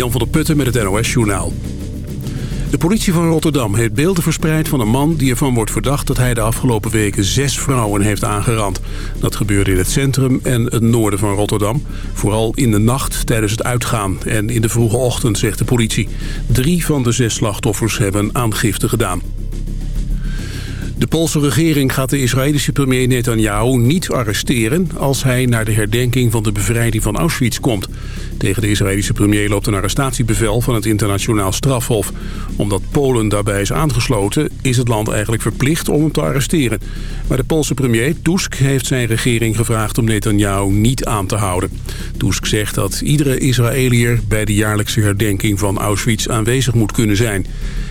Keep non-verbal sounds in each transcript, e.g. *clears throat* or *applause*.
Jan van der Putten met het NOS-journaal. De politie van Rotterdam heeft beelden verspreid van een man die ervan wordt verdacht dat hij de afgelopen weken zes vrouwen heeft aangerand. Dat gebeurde in het centrum en het noorden van Rotterdam. Vooral in de nacht tijdens het uitgaan en in de vroege ochtend, zegt de politie. Drie van de zes slachtoffers hebben aangifte gedaan. De Poolse regering gaat de Israëlische premier Netanyahu niet arresteren... als hij naar de herdenking van de bevrijding van Auschwitz komt. Tegen de Israëlische premier loopt een arrestatiebevel van het internationaal strafhof. Omdat Polen daarbij is aangesloten, is het land eigenlijk verplicht om hem te arresteren. Maar de Poolse premier Tusk heeft zijn regering gevraagd om Netanyahu niet aan te houden. Tusk zegt dat iedere Israëliër bij de jaarlijkse herdenking van Auschwitz aanwezig moet kunnen zijn.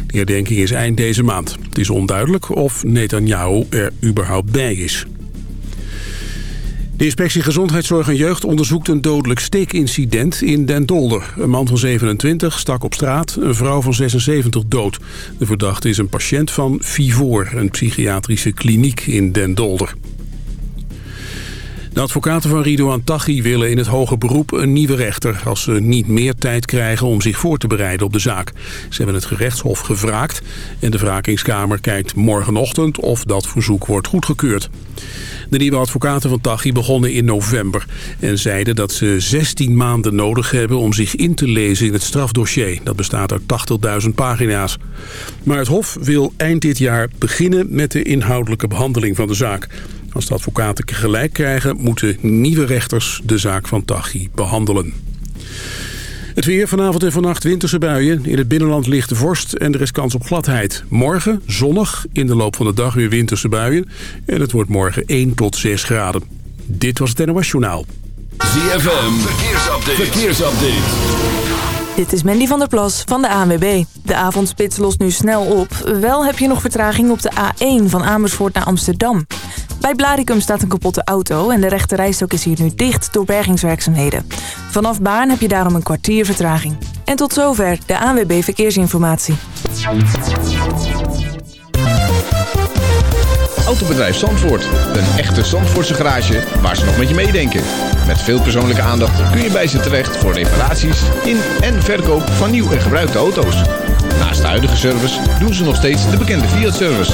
De herdenking is eind deze maand. Het is onduidelijk of Netanyahu er überhaupt bij is. De inspectie Gezondheidszorg en Jeugd onderzoekt een dodelijk steekincident in Den Dolder. Een man van 27 stak op straat een vrouw van 76 dood. De verdachte is een patiënt van Vivor, een psychiatrische kliniek in Den Dolder. De advocaten van Ridouan Taghi willen in het hoger beroep een nieuwe rechter... als ze niet meer tijd krijgen om zich voor te bereiden op de zaak. Ze hebben het gerechtshof gevraagd en de wrakingskamer kijkt morgenochtend of dat verzoek wordt goedgekeurd. De nieuwe advocaten van Taghi begonnen in november en zeiden dat ze 16 maanden nodig hebben om zich in te lezen in het strafdossier. Dat bestaat uit 80.000 pagina's. Maar het Hof wil eind dit jaar beginnen met de inhoudelijke behandeling van de zaak. Als de advocaten gelijk krijgen, moeten nieuwe rechters de zaak van Taghi behandelen. Het weer vanavond en vannacht winterse buien. In het binnenland ligt de vorst en er is kans op gladheid. Morgen zonnig, in de loop van de dag weer winterse buien. En het wordt morgen 1 tot 6 graden. Dit was het NOS Journaal. ZFM, verkeersupdate. verkeersupdate. Dit is Mandy van der Plas van de ANWB. De avondspits lost nu snel op. Wel heb je nog vertraging op de A1 van Amersfoort naar Amsterdam. Bij Blaricum staat een kapotte auto en de rechte rijstok is hier nu dicht door bergingswerkzaamheden. Vanaf Baan heb je daarom een kwartier vertraging. En tot zover de ANWB Verkeersinformatie. Autobedrijf Zandvoort. Een echte Zandvoortse garage waar ze nog met je meedenken. Met veel persoonlijke aandacht kun je bij ze terecht voor reparaties in en verkoop van nieuw en gebruikte auto's. Naast de huidige service doen ze nog steeds de bekende Fiat-service.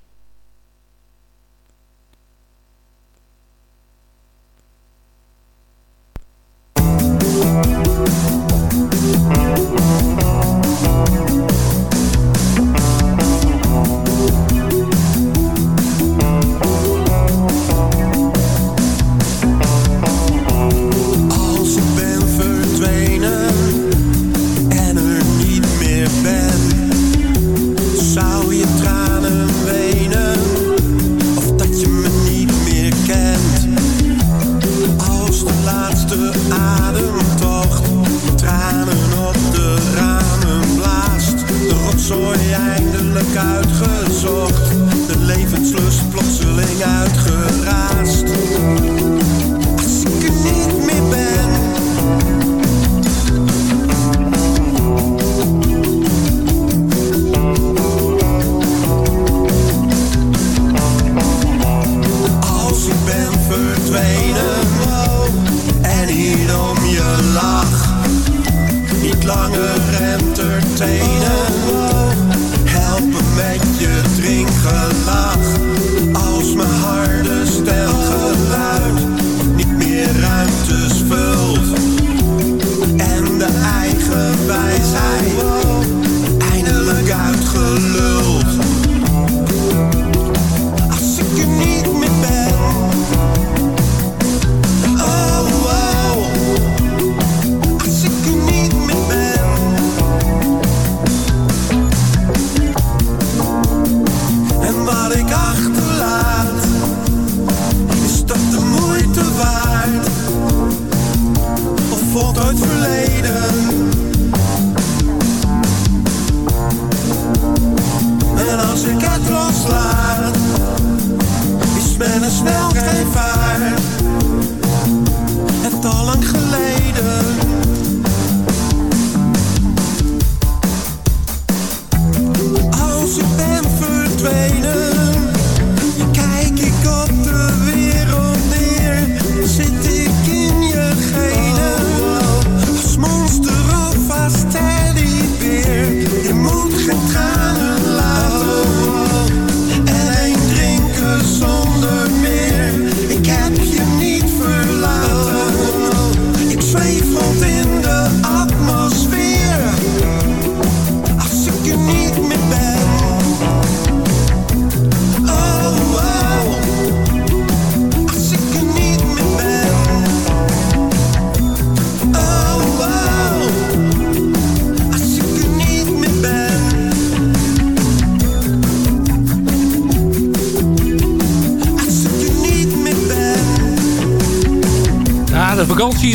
Ik zweef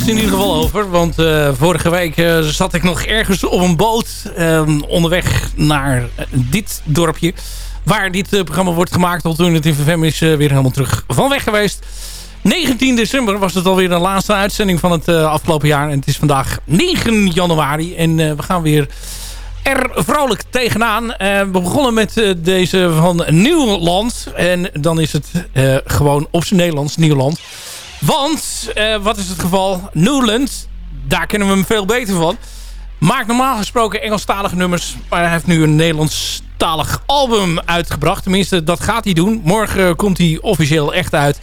in ieder geval over. Want eh, vorige week eh, zat ik nog ergens op een boot eh, onderweg naar eh, dit dorpje. Waar dit programma wordt gemaakt. Alternatieve FM is eh, weer helemaal terug van weg geweest. 19 december was het alweer de laatste uitzending van het afgelopen jaar. En het is vandaag 9 januari. En we gaan weer er vrolijk tegenaan. We begonnen met deze van Nieuwland. En dan is het gewoon op zijn Nederlands Nieuwland. Want, eh, wat is het geval? Newland, daar kennen we hem veel beter van. Maakt normaal gesproken Engelstalige nummers. Maar hij heeft nu een Nederlandstalig album uitgebracht. Tenminste, dat gaat hij doen. Morgen komt hij officieel echt uit.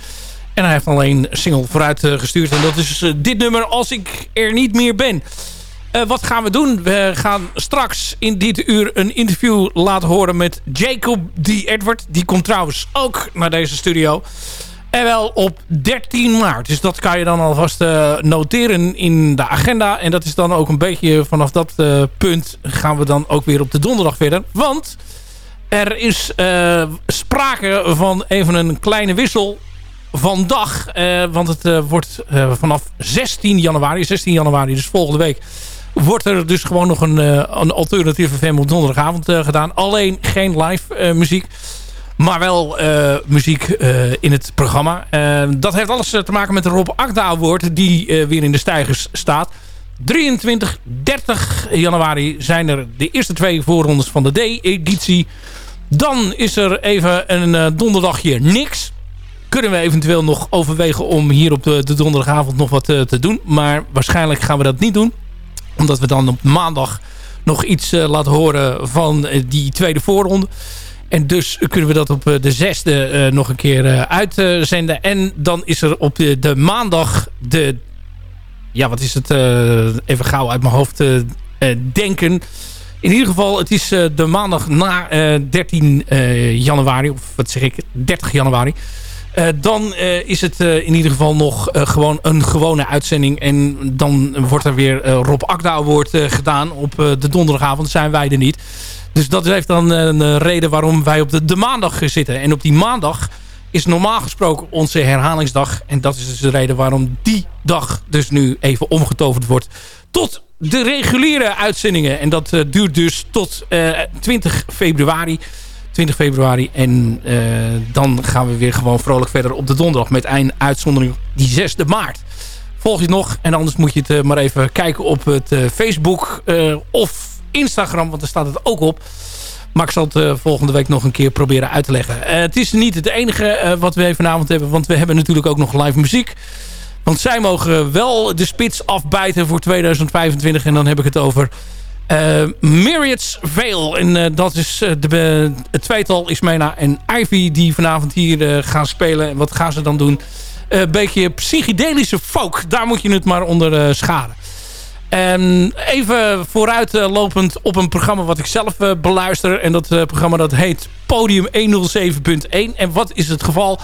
En hij heeft alleen een single vooruit eh, gestuurd. En dat is eh, dit nummer Als ik er niet meer ben. Eh, wat gaan we doen? We gaan straks in dit uur een interview laten horen met Jacob D. Edward. Die komt trouwens ook naar deze studio. En wel op 13 maart. Dus dat kan je dan alvast eh, noteren in de agenda. En dat is dan ook een beetje vanaf dat eh, punt gaan we dan ook weer op de donderdag verder. Want er is eh, sprake van even een kleine wissel van dag. want het wordt vanaf 16 januari, 16 januari dus volgende week... wordt er dus gewoon nog een, een alternatieve FM op donderdagavond gedaan. Alleen geen live muziek. Maar wel eh, muziek eh, in het programma. Eh, dat heeft alles te maken met de Rob Akda Award. Die weer in de stijgers staat. 23, 30 januari zijn er de eerste twee voorrondes van de D-editie. Dan is er even een donderdagje niks. Kunnen we eventueel nog overwegen om hier op de, de donderdagavond nog wat te doen. Maar waarschijnlijk gaan we dat niet doen. Omdat we dan op maandag nog iets laten horen van die tweede voorronde. En dus kunnen we dat op eh, de zesde eh, nog een keer eh, uitzenden. En dan is er op de, maandag de... Ja, wat is het? even gauw uit mijn hoofd denken. In ieder geval, het is de maandag na eh, 13 eh, januari. Of wat zeg ik? 30 januari. Dan is het in ieder geval nog gewoon een gewone uitzending. En dan wordt er weer Rob Akda eh, gedaan. Op de donderdagavond zijn wij er niet. Dus dat heeft dan een eh, reden waarom wij op de, maandag zitten. En op die maandag is normaal gesproken onze herhalingsdag. En dat is dus de reden waarom die dag dus nu even omgetoverd wordt tot de reguliere uitzendingen. En dat eh, duurt dus tot eh, 20 februari. 20 februari. En eh, dan gaan we weer gewoon vrolijk verder op de donderdag. Met een uitzondering die 6e maart. Volg je het nog. En anders moet je het eh, maar even kijken op het eh, Facebook eh, of Instagram. Want daar staat het ook op. Maar ik zal het eh, volgende week nog een keer proberen uit te leggen. Eh, het is niet het enige eh, wat we vanavond hebben. Want we hebben natuurlijk ook nog live muziek. Want zij mogen wel de spits afbijten voor 2025. En dan heb ik het over Myriads Veil. En dat is de, het tweetal Ismena en Ivy die vanavond hier gaan spelen. En wat gaan ze dan doen? Een beetje psychedelische folk. Daar moet je het maar onder scharen. En even vooruitlopend op een programma wat ik zelf eh, beluister. En dat eh, programma dat heet Podium 107.1. En wat is het geval?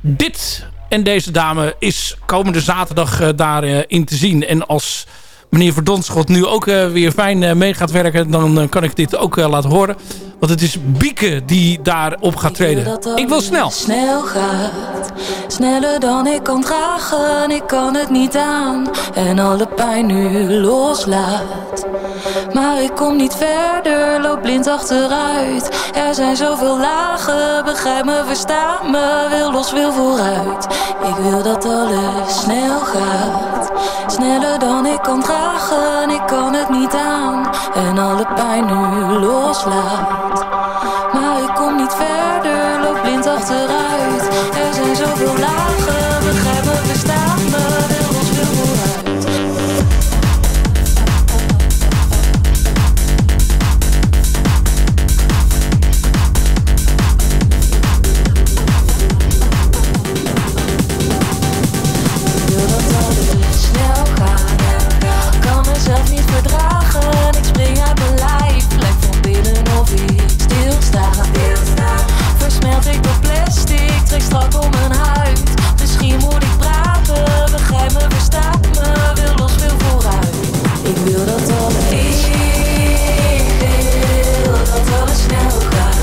Dit en deze dame is komende zaterdag eh, daarin in te zien. En als meneer Verdonschot nu ook eh, weer fijn eh, mee gaat werken... dan eh, kan ik dit ook laten horen. Want het is Bieke die daarop gaat treden. Ik wil snel. snel gaat. Sneller dan ik kan dragen, ik kan het niet aan. En alle pijn nu loslaat. Maar ik kom niet verder, loop blind achteruit. Er zijn zoveel lagen, begrijp me, versta me. Wil los, wil vooruit. Ik wil dat alles snel gaat. Sneller dan ik kan dragen, ik kan het niet aan. En alle pijn nu loslaat. Maar ik kom niet verder, loop blind achteruit. Er zijn zoveel lagen, Versmelt ik door plastic. Trek strak om mijn huid. Misschien moet ik praten. Begrijp me, versta me. Wil los, wil vooruit. Ik wil dat alles. Ik wil dat alles snel gaat.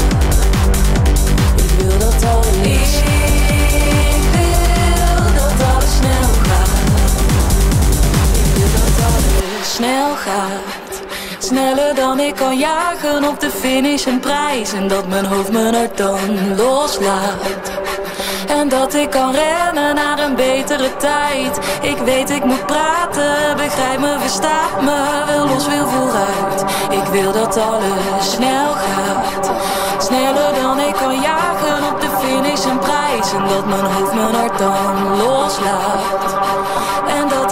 Ik wil dat alles. Ik wil dat alles snel gaat. Ik wil dat alles snel gaat. Sneller dan ik kan jagen op de finish een prijs. En dat mijn hoofd mijn hart dan loslaat. En dat ik kan rennen naar een betere tijd. Ik weet ik moet praten, begrijp me, versta me. Wil los, wil vooruit. Ik wil dat alles snel gaat. Sneller dan ik kan jagen op de finish een prijs. En dat mijn hoofd mijn hart dan loslaat. En dat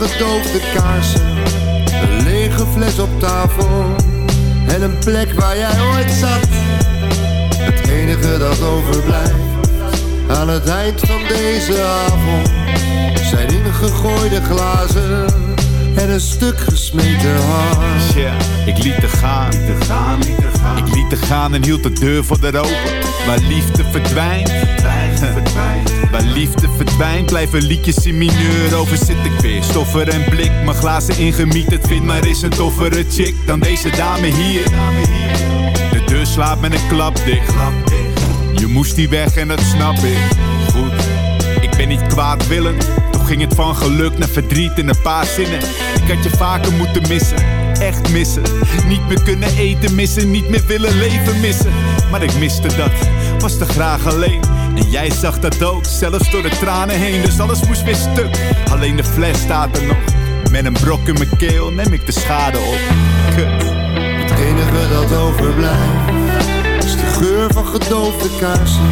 gedoofde kaarsen. Een lege fles op tafel en een plek waar jij ooit zat. Het enige dat overblijft aan het eind van deze avond zijn ingegooide glazen en een stuk gesmeten hart. Ja, ik liet te gaan. Ik liet te gaan en hield de deur voor de open. Waar liefde verdwijnt. Waar liefde verdwijnt, blijven liedjes in mineur. Over zit ik weer. Stoffer en blik, mijn glazen ingemieterd. Vind maar is een toffere chick dan deze dame hier. De deur slaat met een klap dicht. Je moest die weg en dat snap ik. Goed, ik ben niet kwaadwillend. Toch ging het van geluk naar verdriet in een paar zinnen. Ik had je vaker moeten missen, echt missen. Niet meer kunnen eten missen, niet meer willen leven missen. Maar ik miste dat, was te graag alleen. En jij zag dat ook, zelfs door de tranen heen. Dus alles moest weer stuk, alleen de fles staat er nog. Met een brok in mijn keel neem ik de schade op. Kut. Het enige dat overblijft is de geur van gedoofde kaarsen.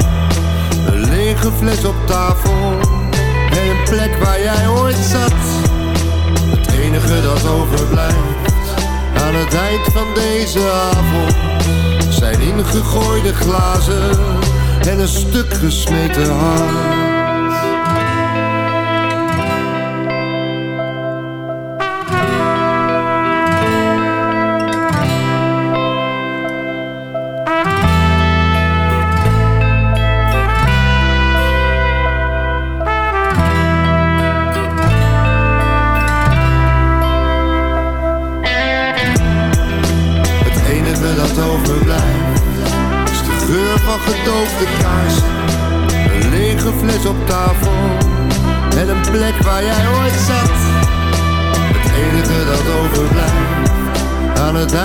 Een lege fles op tafel en een plek waar jij ooit zat. Het enige dat overblijft aan het eind van deze avond zijn ingegooide glazen en een stuk gesmeten hart.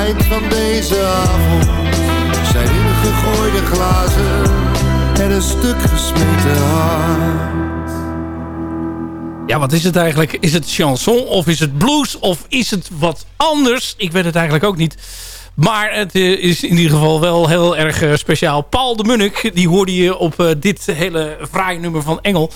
Eind van deze avond zijn ingegooide glazen en een stuk gesmeten hart. Ja, wat is het eigenlijk? Is het chanson of is het blues of is het wat anders? Ik weet het eigenlijk ook niet. Maar het eh, is in ieder geval wel heel erg eh, speciaal. Paul de Munnik, die hoorde je op eh, dit hele fraaie nummer van Engel.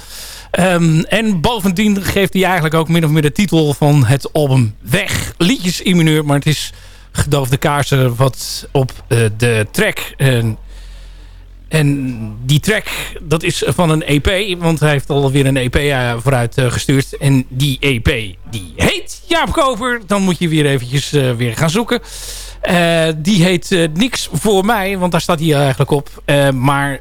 Ehm, en bovendien geeft hij eigenlijk ook min of meer de titel van het album weg. Liedjes in mineur, maar het is gedoofde kaarsen wat op eh, de track... En en die track, dat is van een EP. Want hij heeft alweer een EP eh, vooruit eh, gestuurd. En die EP, die heet Jaap Koper. Dan moet je weer eventjes weer gaan zoeken. Die heet Niks voor mij. Want daar staat hij eigenlijk op. Maar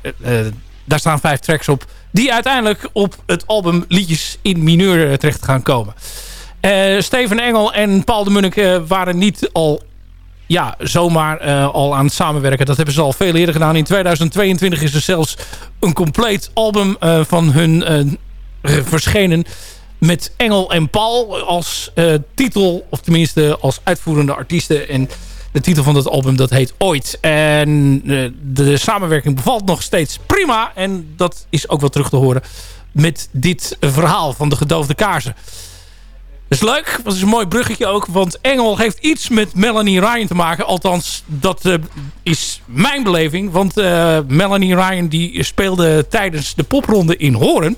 daar staan vijf tracks op. Die uiteindelijk op het album Liedjes in Mineur terecht gaan komen. Steven Engel en Paul de Munnik waren niet al ja, zomaar eh, al aan het samenwerken. Dat hebben ze al veel eerder gedaan. In 2022 is er zelfs een compleet album eh, van hun eh, verschenen. Met Engel en Paul als titel. Of tenminste als uitvoerende artiesten. En de titel van dat album dat heet Ooit. En de samenwerking bevalt nog steeds prima. En dat is ook wel terug te horen met dit verhaal van de gedoofde kaarsen. Dat is leuk, dat is een mooi bruggetje ook. Want Engel heeft iets met Melanie Ryan te maken. Althans, dat eh, is mijn beleving. Want eh, Melanie Ryan die speelde tijdens de popronde in Hoorn.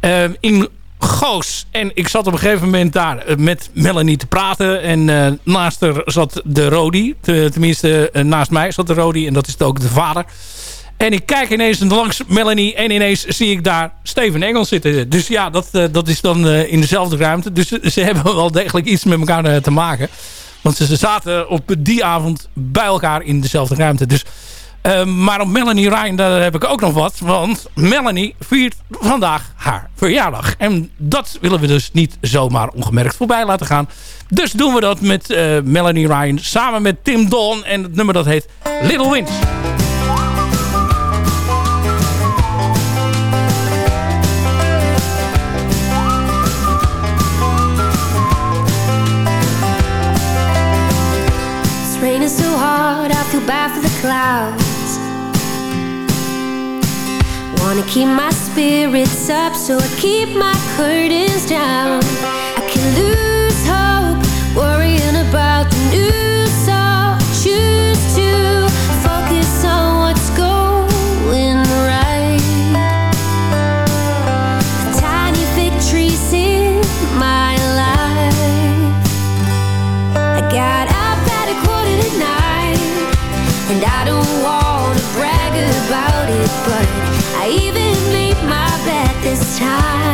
eh, in Goos. En ik zat op een gegeven moment daar met Melanie te praten. En naast haar zat de Rodi. Te- tenminste, naast mij zat de Rodi. En dat is ook de vader. En ik kijk ineens langs Melanie en ineens zie ik daar Steven Engels zitten. Dus ja, dat, eh, dat is dan eh, in dezelfde ruimte. Dus ze hebben wel degelijk iets met elkaar eh, te maken. Want ze, zaten op die avond bij elkaar in dezelfde ruimte. Dus, eh, maar op Melanie Ryan, daar heb ik ook nog wat. Want Melanie viert vandaag haar verjaardag. En dat willen we dus niet zomaar ongemerkt voorbij laten gaan. Dus doen we dat met Melanie Ryan samen met Tim Dawn. En het nummer dat heet Little Wins. Hard, I feel bad for the clouds. Wanna keep my spirits up, so I keep my curtains down. I can lose hope, worrying about the news, time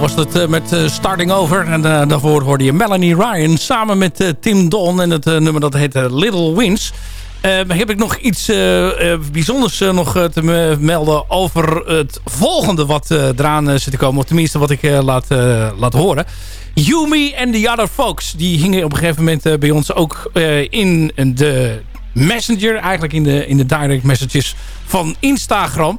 Was dat eh, met eh, Starting Over. En eh, daarvoor hoorde je Melanie Ryan samen met Tim Don. En het nummer dat heet Little Wins. Heb ik nog iets bijzonders nog te melden over het volgende wat eraan zit te komen. Of tenminste wat ik laat, laat horen. Yumi and the Other Folks. Die hingen op een gegeven moment bij ons ook in de messenger. Eigenlijk in de, in de direct messages van Instagram.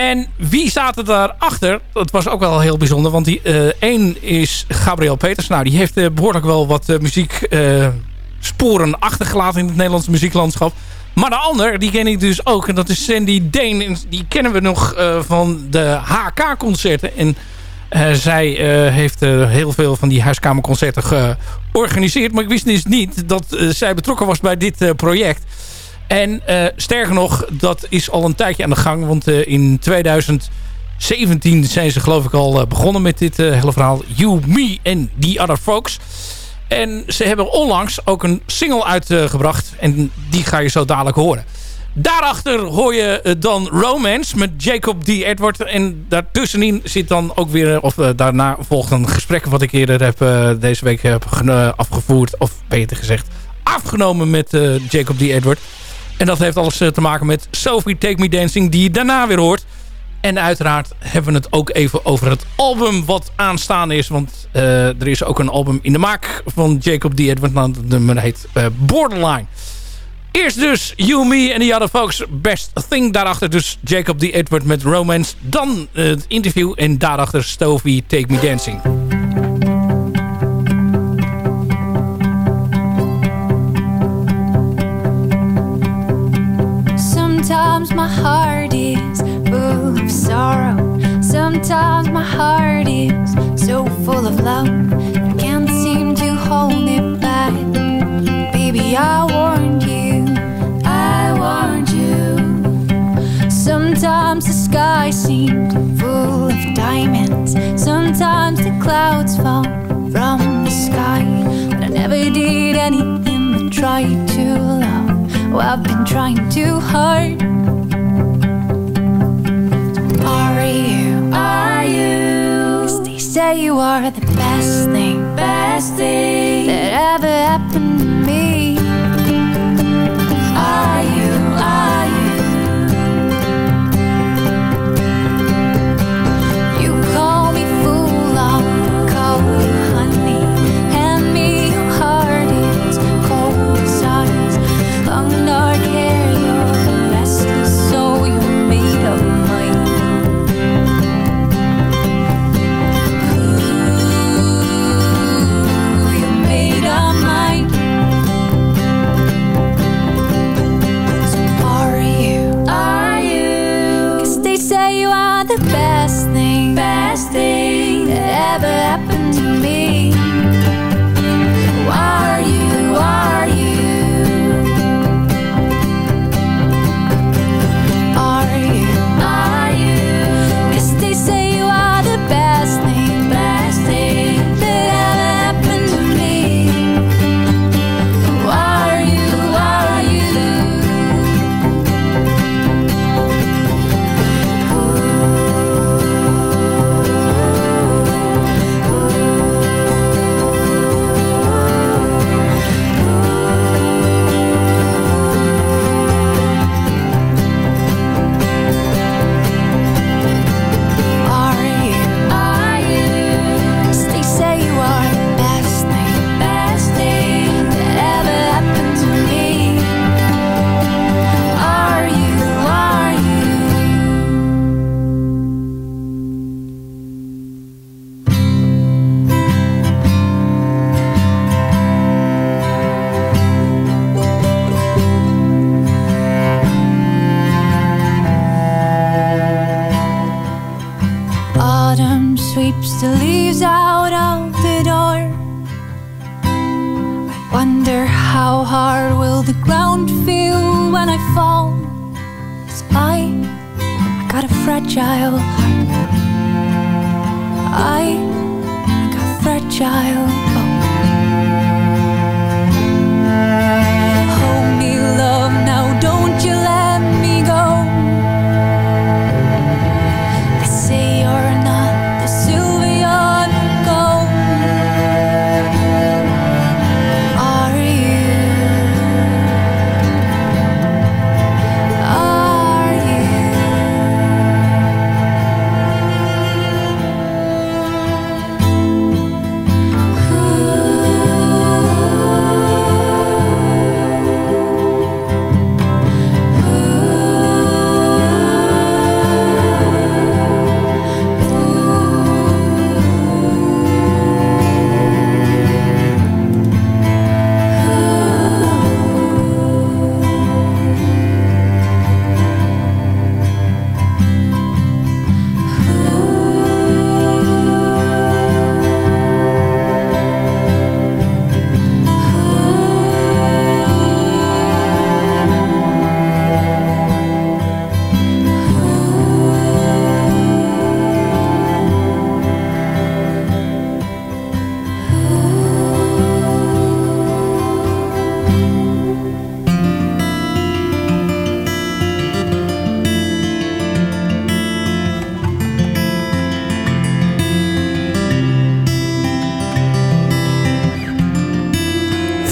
En wie zaten daarachter? Dat was ook wel heel bijzonder. Want die uh, één is Gabriel Peters. Nou, die heeft eh, behoorlijk wel wat eh, uh, muzieksporen achtergelaten in het Nederlandse muzieklandschap. Maar de ander, die ken ik dus ook. En dat is Sandy Deen. Die kennen we nog van de HK-concerten. En zij heeft heel veel van die huiskamerconcerten georganiseerd. Maar ik wist dus niet dat zij betrokken was bij dit project. En eh, sterker nog, dat is al een tijdje aan de gang. Want eh, in 2017 zijn ze geloof ik al eh, begonnen met dit hele verhaal. You, Me and The Other Folks. En ze hebben onlangs ook een single uitgebracht. en die ga je zo dadelijk horen. Daarachter hoor je dan Romance met Jacob D. Edward. En daartussenin zit dan ook weer... of daarna volgt een gesprek wat ik eerder heb, deze week heb afgevoerd. Of beter gezegd, afgenomen met Jacob D. Edward. En dat heeft alles eh, te maken met Sophie Take Me Dancing die je daarna weer hoort. En uiteraard hebben we het ook even over het album wat aanstaan is. Want eh, er is ook een album in de maak van Jacob D. Edward. Nou, dat nummer heet eh, Borderline. Eerst dus You, Me en The Other Folks Best Thing. Daarachter dus Jacob D. Edward met Romance. Dan het interview en daarachter Stovey Take Me Dancing. Sometimes my heart is full of sorrow. Sometimes my heart is so full of love. I can't seem to hold it back. Baby, I warned you. I warned you. Sometimes the sky seemed full of diamonds. Sometimes the clouds fall from the sky. But I never did anything but try to love. Oh, I've been trying too hard. Say you are the best thing, best thing that ever happened to me.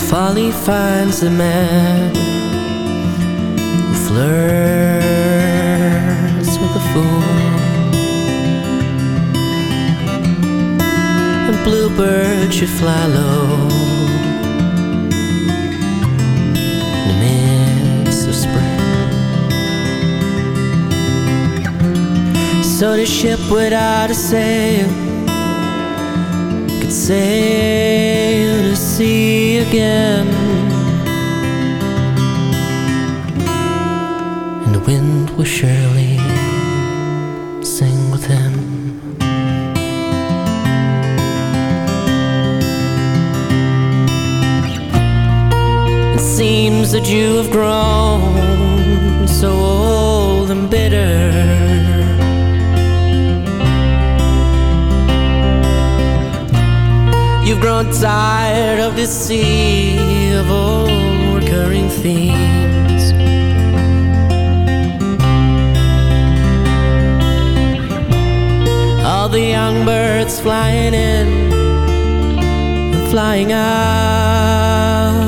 Folly finds a man who flirts with a fool. And bluebird should fly low. So the ship without a sail could sail to sea again. And the wind will surely sing with him. It seems that you have grown You've grown tired of this sea of old recurring themes. All the young birds flying in and flying out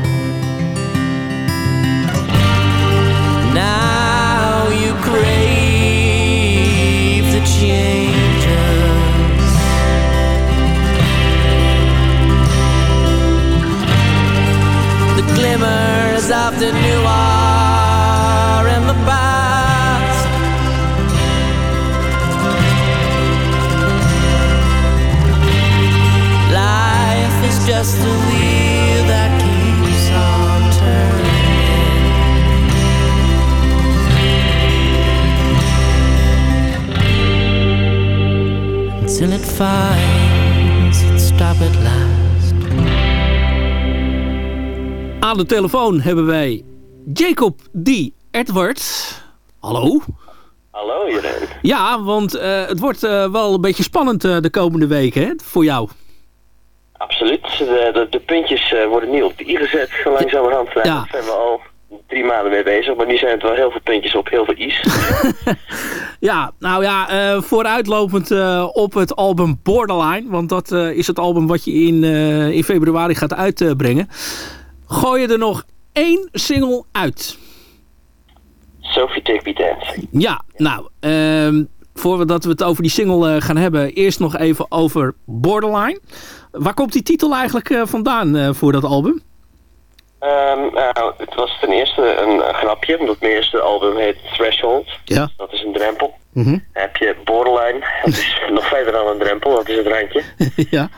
Of the new are in the past. Life is just a wheel that keeps on turning until it finds its stop at last. Aan de telefoon hebben wij Jacob D. Edwards. Hallo? Hallo Jeroen. Ja, want eh, het wordt eh, wel een beetje spannend eh, de komende weken hè, voor jou. Absoluut. De, de, de puntjes worden nu op de i gezet, zo langzamerhand. Ja. Daar zijn we al drie maanden mee bezig, maar nu zijn het wel heel veel puntjes op heel veel i's. *laughs* Ja, nou ja, vooruitlopend op het album Borderline. Want dat is het album wat je in, in februari gaat uitbrengen. Gooi je er nog één single uit. Sophie Take Me Dancing. Ja, nou, ehm voordat we het over die single eh, gaan hebben... eerst nog even over Borderline. Waar komt die titel eigenlijk eh, vandaan eh, voor dat album? Ehm, nou, het was ten eerste een, een grapje, omdat mijn eerste album heet Threshold. Ja. Dat is een drempel. Mhm. Dan heb je Borderline, dat is *laughs* nog verder dan een drempel, dat is het randje. ja.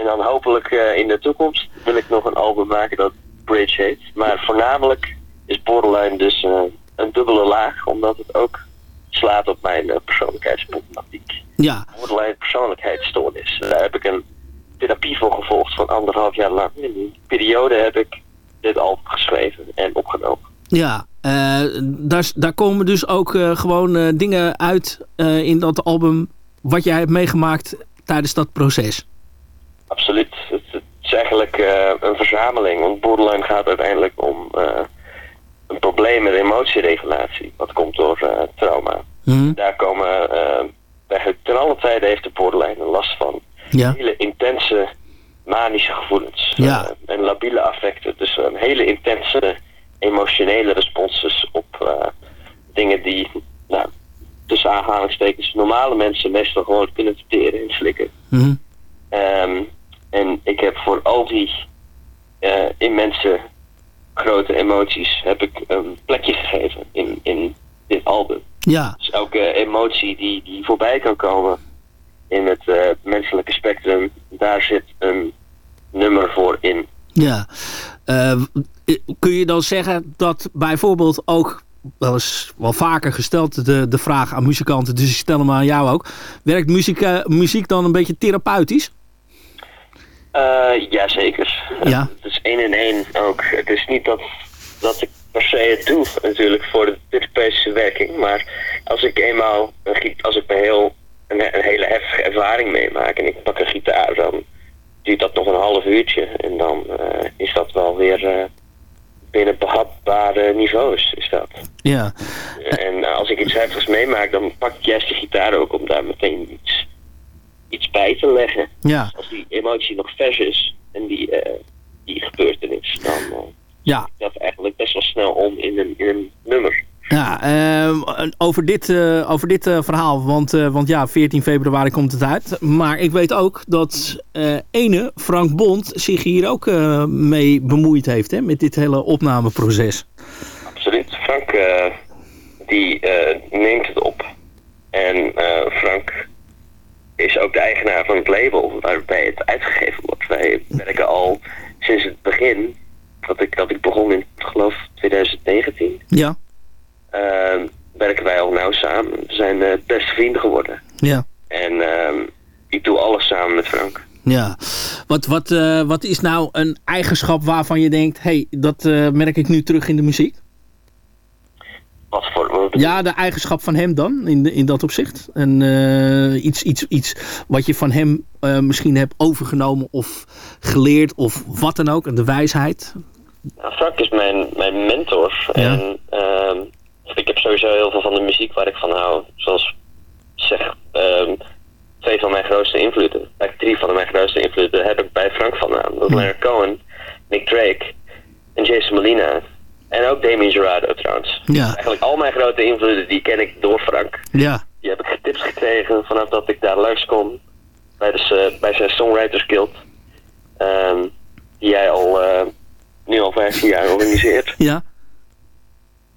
En dan hopelijk eh, in de toekomst wil ik nog een album maken dat Bridge heet. Maar voornamelijk is Borderline dus eh, een dubbele laag, omdat het ook slaat op mijn eh, persoonlijkheidsproblematiek. Ja. Borderline persoonlijkheidsstoornis. Daar heb ik een therapie voor gevolgd van anderhalf jaar lang. In die periode heb ik dit album geschreven en opgenomen. Ja, daar, daar komen dus ook gewoon dingen uit in dat album... wat jij hebt meegemaakt tijdens dat proces. Absoluut. Het, het is eigenlijk eh, een verzameling, want borderline gaat uiteindelijk om eh, een probleem met emotieregulatie. Wat komt door eh, trauma. Mhm. Daar komen, eh, eigenlijk ten alle tijden heeft de borderline last van. Ja. Hele intense manische gevoelens. Ja. en labiele affecten. Dus een hele intense emotionele responses op dingen die, nou, tussen aanhalingstekens, normale mensen meestal gewoon kunnen verteren en slikken. Ehm, en ik heb voor al die eh, immense grote emoties heb ik een plekje gegeven in, in dit album. Ja. Dus elke emotie die, die voorbij kan komen in het eh, menselijke spectrum, daar zit een nummer voor in. Ja. Eh, kun je dan zeggen dat bijvoorbeeld ook wel eens wel vaker gesteld de, de vraag aan muzikanten, dus ik stel hem aan jou ook. Werkt muziek, muziek dan een beetje therapeutisch? Eh jazeker. Ja. Het is één en één ook. Het is niet dat, dat ik per se het doe natuurlijk voor de therapeutische werking. Maar als ik eenmaal, een, als ik een, heel, een, een hele heftige ervaring meemaak en ik pak een gitaar, dan duurt dat nog een half uurtje. En dan eh, is dat wel weer eh, binnen behapbare niveaus. Is dat. Ja. En eh, als ik iets heftigs meemaak, dan pak ik juist de gitaar ook om daar meteen iets, iets bij te leggen. Ja. Als die emotie nog vers is en die, eh, die gebeurtenis, dan eh, Ja. dat eigenlijk best wel snel om in een, in een nummer. Ja, ehm, over dit, eh, over dit verhaal, want, want ja, 14 februari komt het uit. Maar ik weet ook dat ene Frank Bond zich hier ook mee bemoeid heeft, hè, met dit hele opnameproces. Absoluut. Frank die neemt het op. En Frank is ook de eigenaar van het label waarbij het uitgegeven wordt. Wij werken al sinds het begin, dat ik, dat ik begon in, geloof 2019, Ja. eh, werken wij al nauw samen. We zijn eh, beste vrienden geworden. Ja. En ehm, ik doe alles samen met Frank. Ja. Wat, wat, eh, wat is nou een eigenschap waarvan je denkt, hé, hey, dat eh, merk ik nu terug in de muziek? Wat voor... wat- Ja, de eigenschap van hem dan, in, in dat opzicht. En eh, iets, iets, iets wat je van hem eh, misschien hebt overgenomen of geleerd of wat dan ook. En de wijsheid. Frank is mijn, mijn mentor. En ehm, ik heb sowieso heel veel van de muziek waar ik van hou. Zoals zeg, ehm, twee van mijn grootste invloeden. Eigenlijk drie van mijn grootste invloeden heb ik bij Frank vandaan. Dat Leonard Cohen, Nick Drake en Jason Molina. En ook Damien Gerardo trouwens. Ja. Eigenlijk al mijn grote invloeden die ken ik door Frank. Ja. Die heb ik tips gekregen vanaf dat ik daar langs kom. Bij, de, s- bij zijn Songwriters Guild. Ehm, die hij al, eh, nu al 15 jaar organiseert. *laughs* Ja.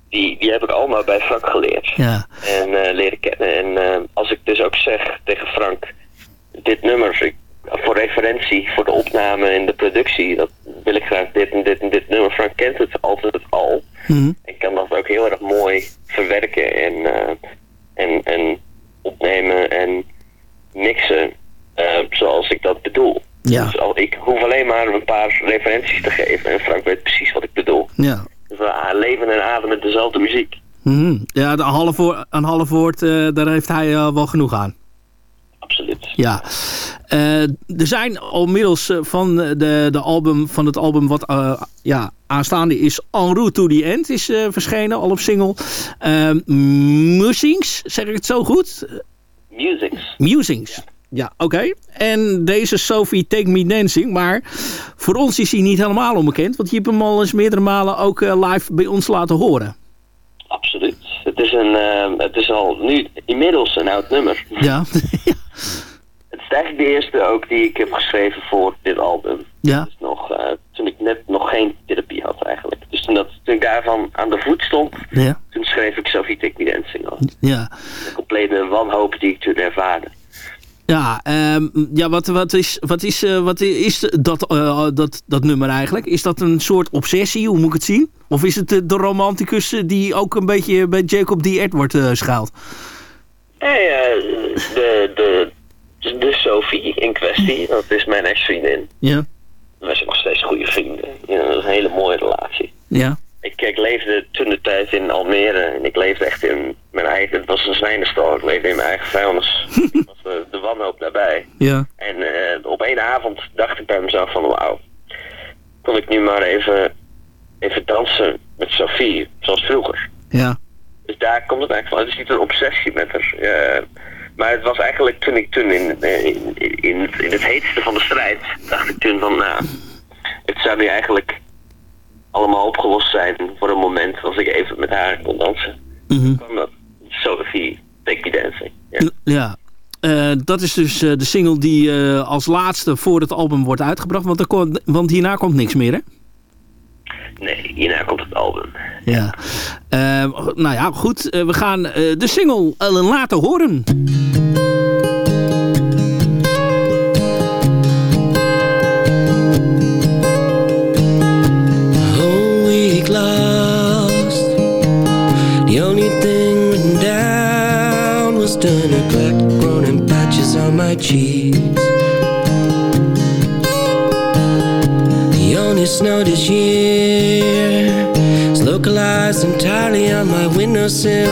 Die, die heb ik allemaal bij Frank geleerd. Ja. En eh, leren kennen. En eh, als ik dus ook zeg tegen Frank, dit nummer, ik, voor referentie, voor de opname en de productie, dat wil ik graag dit en dit en dit nummer. Frank kent het altijd al. Mhm. Ik kan dat ook heel erg mooi verwerken en, eh, en, en opnemen en mixen eh, zoals ik dat bedoel. Ja. Dus al, ik hoef alleen maar een paar referenties te geven en Frank weet precies wat ik bedoel. Ja. Dus we leven en ademen dezelfde muziek. Mhm. Ja, de half woord, een half woord, eh, daar heeft hij eh, wel genoeg aan. Absoluut. Ja. Eh, er zijn al middels eh, van, de, de album, van het album wat eh, ja, aanstaande is... En route to the end is eh, verschenen, al op single. Uh, Musings, zeg ik het zo goed? Musings. Musings. Ja, oké. En deze Sophie Take Me Dancing. Maar voor ons is hij niet helemaal onbekend. Want je hebt hem al eens meerdere malen ook eh, live bij ons laten horen. Absoluut. Het is, een, eh, het is al nu inmiddels een oud nummer. Ja. *laughs* Het is eigenlijk de eerste ook die ik heb geschreven voor dit album. Ja. Dus nog, eh, toen ik net nog geen therapie had eigenlijk. Dus toen, dat, toen ik daarvan aan de voet stond, Ja. toen schreef ik Sophie Take Me Dancing al. Ja. De complete wanhoop die ik toen ervaarde. Ja, ehm, ja wat, wat is, wat is, eh, wat is dat, eh, dat, dat nummer eigenlijk? Is dat een soort obsessie? Hoe moet ik het zien? Of is het de romanticus die ook een beetje bij Jacob D. Edward schuilt? Nee, eh, de, de, de Sophie in kwestie, dat is mijn ex-vriendin. Ja. Wij zijn nog steeds goede vrienden. Ja, dat is een hele mooie relatie. Ja. Ik, ik leefde toen de tijd in Almere en ik leefde echt in mijn eigen, het was een zwijnenstal, ik leefde in mijn eigen vuilnis. *laughs* Dat was de, de wanhoop daarbij. Ja. En eh, op één avond dacht ik bij mezelf van wauw, kon ik nu maar even, even dansen met Sophie, zoals vroeger. Ja. Dus daar komt het eigenlijk van. Het is niet een obsessie met haar. maar het was eigenlijk toen ik toen in, eh, in, in, het, in het heetste van de strijd, dacht ik toen van, nou, het zou nu eigenlijk allemaal opgelost zijn voor een moment als ik even met haar kon dansen. Mhm. Kwam dat Sophie Take Me Dancing. Ja. Ja. Eh, dat is dus eh, de single die als laatste voor het album wordt uitgebracht. Want, er komt, want hierna komt niks meer, hè? Nee, hierna komt het album. Ja. Eh, nou ja, goed. Eh, we gaan eh, de single laten horen. whole week lost. The only thing written down was done neglect grown in patches on my cheeks. The only snow this year localized entirely on my windowsill.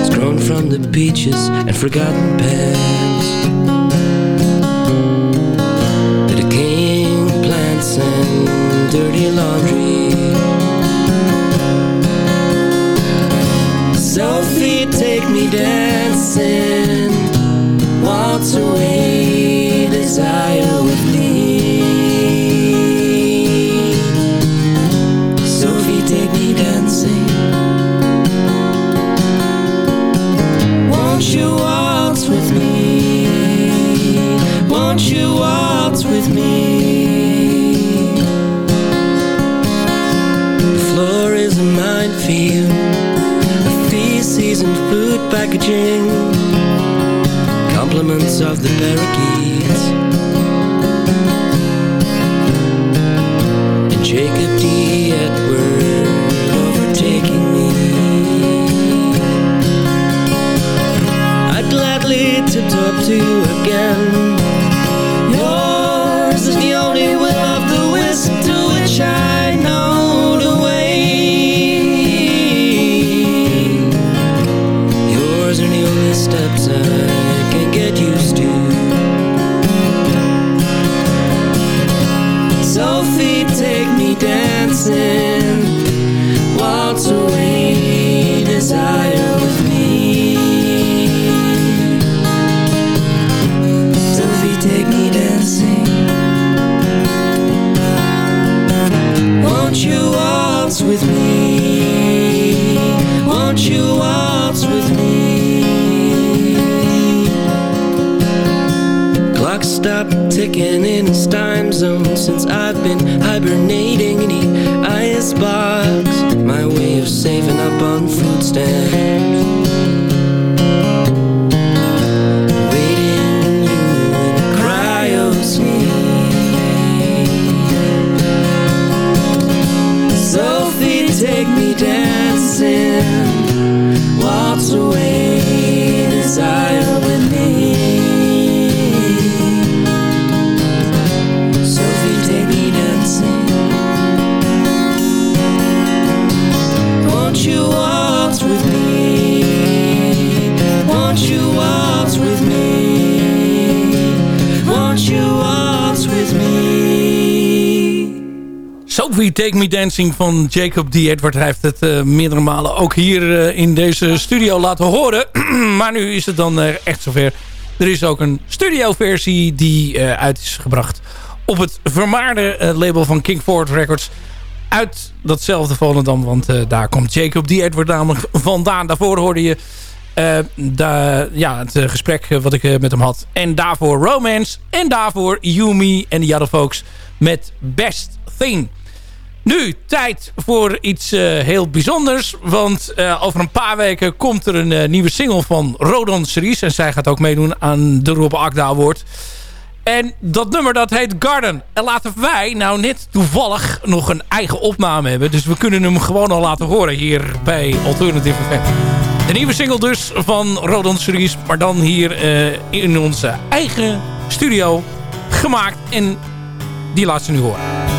It's grown from the beaches and forgotten pens. The decaying plants and dirty laundry. Sophie, take me dancing. Waltz away, desire Compliments of the parakeets. And Jacob D. Edward overtaking me. I'd gladly tiptoe to you again. Desire with me. Sophie, take me dancing. Won't you waltz with me? Won't you waltz with me? Clock stopped ticking in its time zone since I've been hibernating in the icebox. My Me Dancing van Jacob D. Edward. Hij heeft het eh, meerdere malen ook hier eh, in deze studio laten horen. *clears throat* maar nu is het dan eh, echt zover. Er is ook een studioversie die uit is gebracht op het vermaarde label van King Ford Records. Uit datzelfde Volendam, want daar komt Jacob D. Edward namelijk vandaan. Daarvoor hoorde je ja, het gesprek wat ik met hem had. En daarvoor Romance. En daarvoor Yumi en the Other Folks met Best Thing. Nu, tijd voor iets eh, heel bijzonders. Want eh, over een paar weken komt er een eh, nieuwe single van Rodon Series. En zij gaat ook meedoen aan de Rob Akda Award. En dat nummer dat heet Garden. En laten wij nou net toevallig nog een eigen opname hebben. Dus we kunnen hem gewoon al laten horen hier bij Alternative FM. De nieuwe single dus van Rodon Series. Maar dan hier in onze eigen studio gemaakt. En die laat ze nu horen.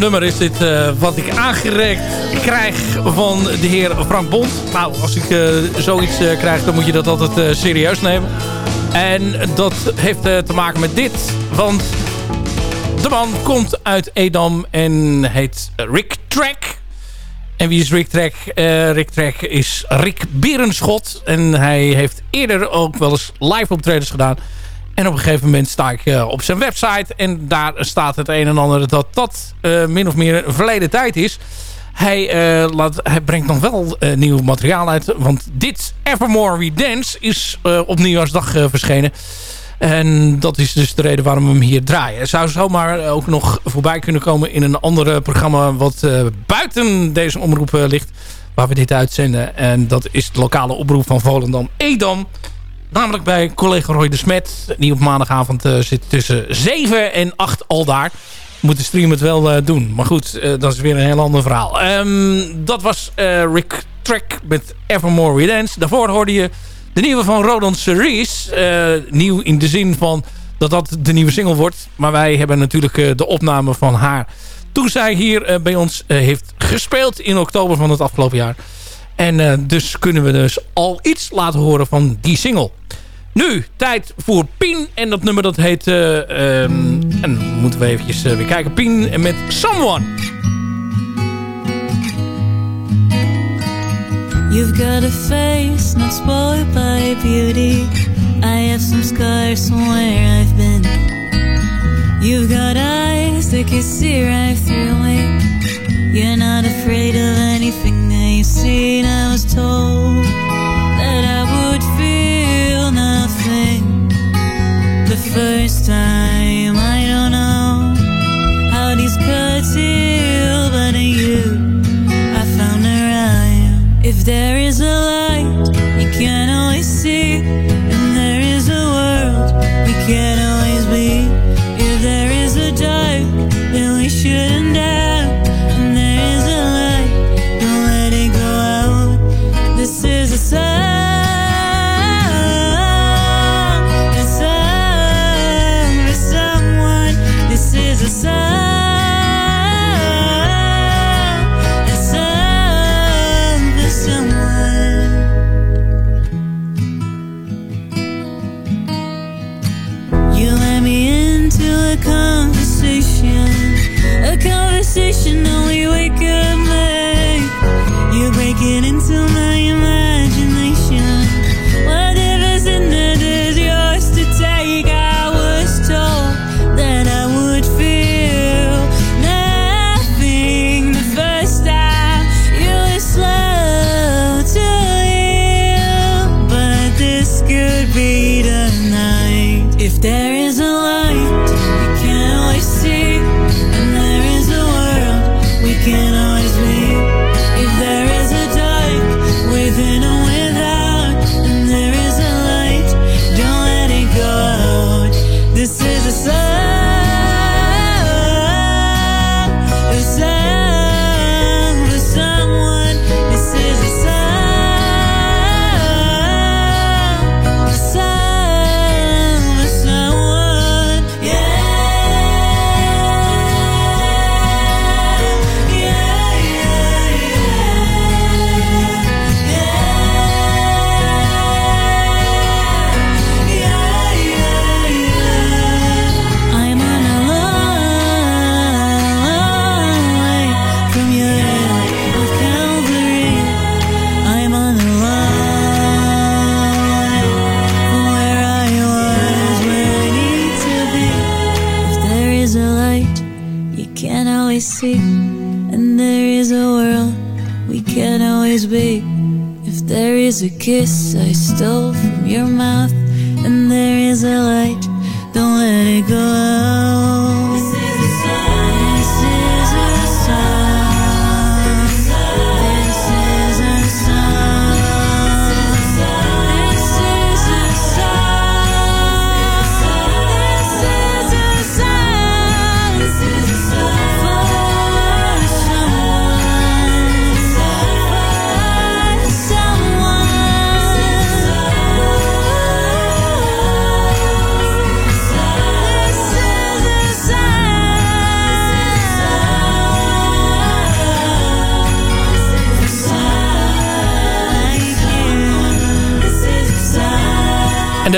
Nummer is dit eh, wat ik aangereikt krijg van de heer Frank Bond. Nou, als ik eh, zoiets eh, krijg, dan moet je dat altijd serieus nemen. En dat heeft te maken met dit. Want de man komt uit Edam en heet Rick Track. En wie is Rick Track? Rick Track is Rick Berenschot. En hij heeft eerder ook wel eens live optredens gedaan en op een gegeven moment sta ik uh, op zijn website. En daar staat het een en ander dat dat uh, min of meer verleden tijd is. Hij, uh, laat, hij brengt nog wel nieuw materiaal uit. Want dit Evermore We Dance is op nieuwjaarsdag verschenen. En dat is dus de reden waarom we hem hier draaien. Zou zomaar ook nog voorbij kunnen komen in een ander programma... wat buiten deze omroep ligt, waar we dit uitzenden. En dat is de lokale oproep van Volendam Edam... Namelijk bij collega Roy de Smet. Die op maandagavond uh, zit tussen 7 en 8 al daar. Moet de stream het wel uh, doen. Maar goed, uh, dat is weer een heel ander verhaal. Um, dat was Rick Track met Evermore We Dance. Daarvoor hoorde je de nieuwe van Rodan Cerise. nieuw in de zin van dat dat de nieuwe single wordt. Maar wij hebben natuurlijk de opname van haar. Toen zij hier bij ons heeft gespeeld in oktober van het afgelopen jaar. En dus kunnen we dus al iets laten horen van die single. Nu, tijd voor Pien. En dat nummer dat heet... Uh, um, en moeten we eventjes uh, weer kijken. Pien met Someone. You've got a face not spoiled by beauty. I have some scars from where I've been. You've got eyes that can see right through me. You're not afraid of anything that you've seen. I was told that I would feel nothing the first time. I don't know how these cuts heal, but in you, I found a rhyme. If there is a light, you can't always see, and there is a world we can't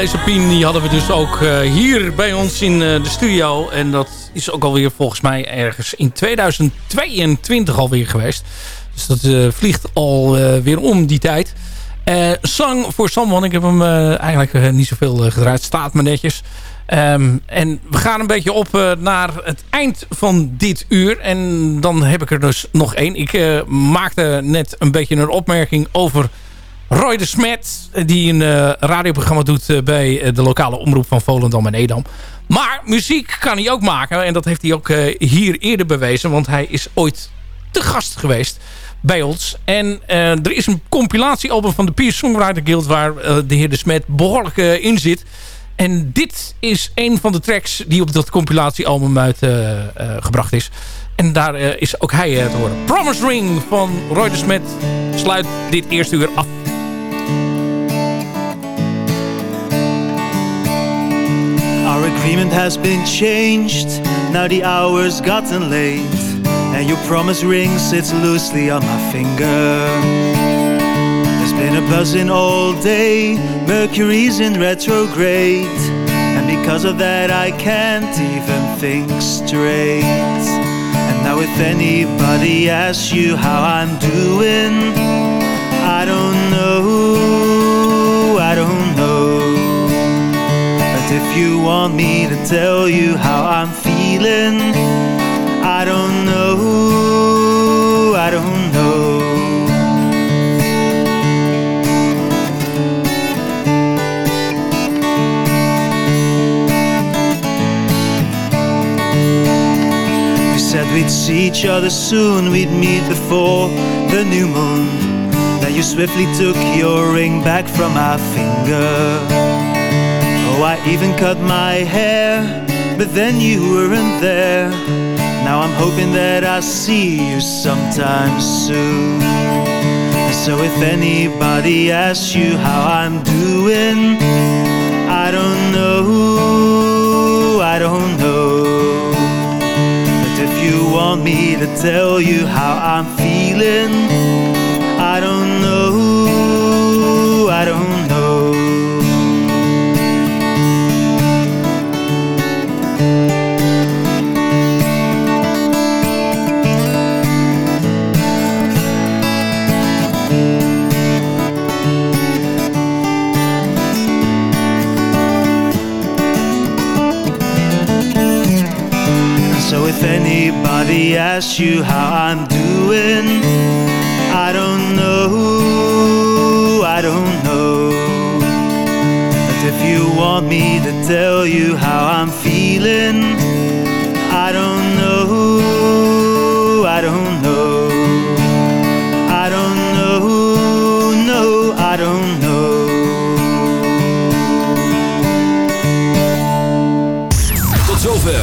deze Pien die hadden we dus ook eh, hier bij ons in eh, de studio. En dat is ook alweer volgens mij ergens in 2022 alweer geweest. Dus dat eh, vliegt alweer weer om die tijd. Song for Someone, ik heb hem eigenlijk niet zoveel gedraaid. Staat me netjes. Ehm, en we gaan een beetje op naar het eind van dit uur. En dan heb ik er dus nog één. Ik maakte net een beetje een opmerking over Roy de Smet. Die een eh, radioprogramma doet eh, bij eh, de lokale omroep van Volendam en Edam. Maar muziek kan hij ook maken. En dat heeft hij ook hier eerder bewezen. Want hij is ooit te gast geweest bij ons. En er is een compilatiealbum van de Peer Songwriter Guild... waar de heer de Smet behoorlijk eh, in zit. En dit is een van de tracks die op dat compilatiealbum uitgebracht is. En daar is ook hij te horen. Promise Ring van Roy de Smet sluit dit eerste uur af. Agreement has been changed. Now the hour's gotten late. And your promise ring sits loosely on my finger. There's been a buzzing all day. Mercury's in retrograde. And because of that, I can't even think straight. And now, if anybody asks you how I'm doing, I don't know. I don't if you want me to tell you how I'm feeling, I don't know, I don't know. We said we'd see each other soon, we'd meet before the new moon. Then you swiftly took your ring back from my finger. I even cut my hair, but then you weren't there. Now I'm hoping that I see you sometime soon. So if anybody asks you how I'm doing, I don't know, I don't know. But if you want me to tell you how I'm feeling, if anybody asks you how I'm doing, I don't know, I don't know. But if you want me to tell you how I'm feeling,